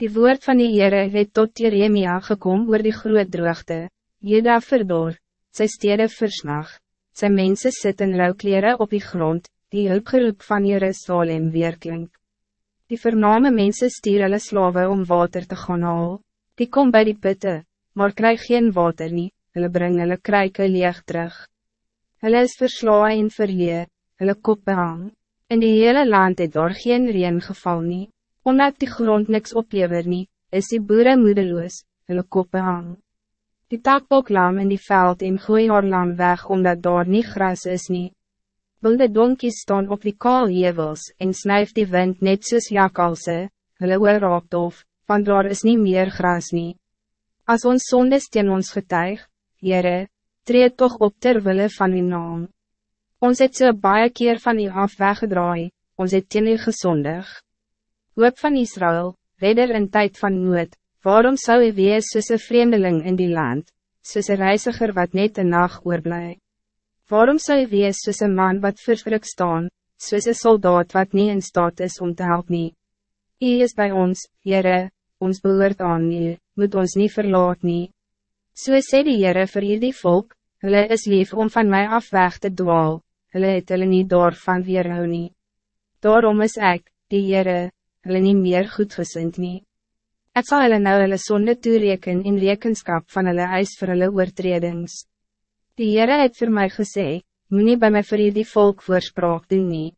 Die woord van die Heere het tot Jeremia gekom oor die groot droogte, Jeda verdor, sy stede versnag, sy mense sit in rouwkleren op die grond, die hulpgeroep van Jerusalem weerklink. Die vername mense stuur hulle slawe om water te gaan haal, die kom bij die putte, maar krijg geen water nie, hulle bring hulle kruike leeg terug. Hulle is verslaan en verleer, hulle koppe hang, in die hele land het daar geen reen geval nie omdat die grond niks oplever nie, is die boere moedeloos, hulle koppe hang. Die takbok lam in die veld en gooi haar lam weg, omdat daar niet gras is nie. Wilde donkies staan op die kaalhevels en snuif die wind net soos jakalse, hulle oor raakt of, want daar is niet meer gras nie. As ons sondes teen ons getuig, Heere, treed toch op terwille van die naam. Ons het so baie keer van die af weggedraai, ons het teen u gezondig. Hoop van Israël, redder in tijd van nood, waarom zou u wees soos een vreemdeling in die land, soos een reiziger wat net een nacht oorblij? Waarom zou u wees soos een man wat vervrik staan, soos een soldaat wat niet in staat is om te helpen? U is bij ons, Jere, ons behoort aan u, moet ons niet verlaat nie. So sê die Heere vir die volk, hulle is lief om van mij af weg te dwaal, hulle het hulle nie door van weerhou nie. Daarom is ik, die Heere, hulle nie meer goedgesind nie. Ek sal hulle nou hulle sonde toereken in rekenskap van hulle eis vir hulle oortredings. Die Heere het voor mij gesê, moet nie by my vir die volk voorspraak doen nie.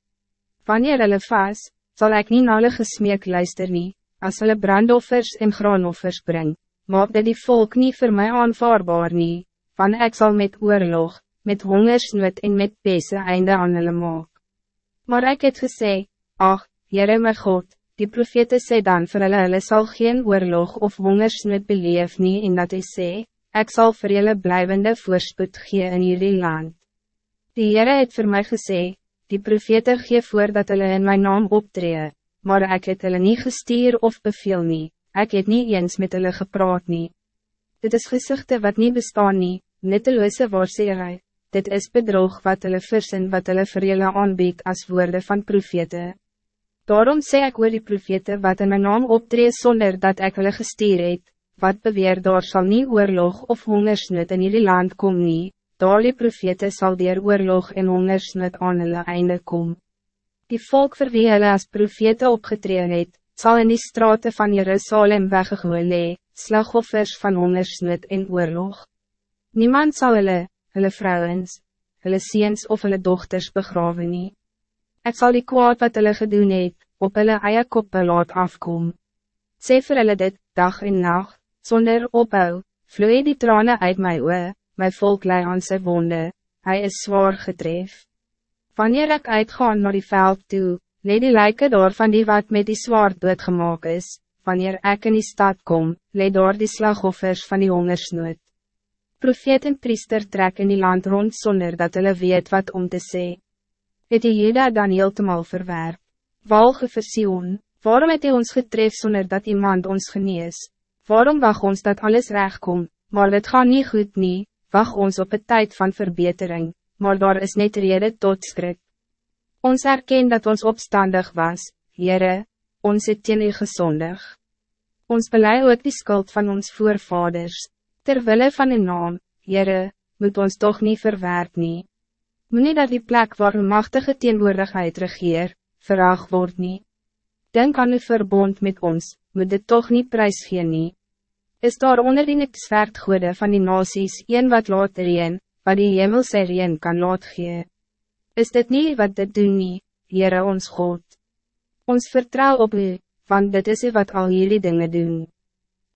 Wanneer hulle vas, zal ik niet na hulle gesmeek luister nie, as hulle brandoffers en graanoffers bring, maak dit die volk niet voor mij aanvaarbaar nie, van ek sal met oorlog, met hongersnood en met pese einde aan hulle maak. Maar ik het gesê, ach, Jere my God, Die profete sê dan vir hulle, hulle sal geen oorlog of hongersnood beleef nie en dat hy sê, ek sal vir julle blijvende voorspoed gee in hierdie land. Die Heere het vir my gesê, die profete gee voor dat hulle in mijn naam optree, maar ik het hulle nie gestuur of beveel nie, ek het nie eens met hulle gepraat nie. Dit is gezichten wat niet bestaan nie, netteloze waarseerheid, dit is bedrog wat hulle versin wat hulle vir julle aanbied as woorden van profete. Daarom sê ik oor die profete wat in mijn naam optree zonder dat ik hulle gestuur het, wat beweer daar sal nie oorlog of hongersnood in jullie land kom nie, daar die profete sal dier oorlog en hongersnood aan hulle einde kom. Die volk vir wie hulle as profete opgetree het, sal in die straten van Jerusalem weggegooi lee, slagoffers van hongersnood en oorlog. Niemand zal hulle, hulle vrouwens, hulle seens of hulle dochters begraven nie. Ik zal die kwaad wat hulle gedoen het, op hulle eie koppe laat afkom. Sê vir hulle dit, dag en nacht, zonder ophou, vloei die tranen uit my oe, my volk lei aan sy wonde, hy is zwaar getref. Wanneer ik uitgaan naar die veld toe, lee die lijken door van die wat met die zwaard doodgemaak is, wanneer ik in die stad kom, lee door die slagoffers van die hongersnood. Profeet en priester trek in die land rond zonder dat hulle weet wat om te zeggen het die Jeda dan heeltemal verwerp. Walge vir Sion, waarom het hy ons getref zonder dat iemand ons genees? Waarom wacht ons dat alles recht kom, maar het gaat niet goed nie, wacht ons op het tijd van verbetering, maar daar is net rede tot skrik. Ons erken dat ons opstandig was, Heere, ons het teen u gezondig. Ons belei ook die skuld van ons voorvaders, terwille van die naam, Heere, moet ons toch niet verwerp nie. Moet nie dat die plek waar een machtige teenwoordigheid regeer, verraag word nie. Denk aan uw verbond met ons, moet dit toch niet prijsgeen nie. Is daar onder die niksverd goede van die nasies een wat laat reen, wat die hemelse reen kan laat gee? Is dit niet wat dit doen nie, Heere ons God? Ons vertrouw op u, want dit is u wat al jullie dingen doen.